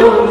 Oh.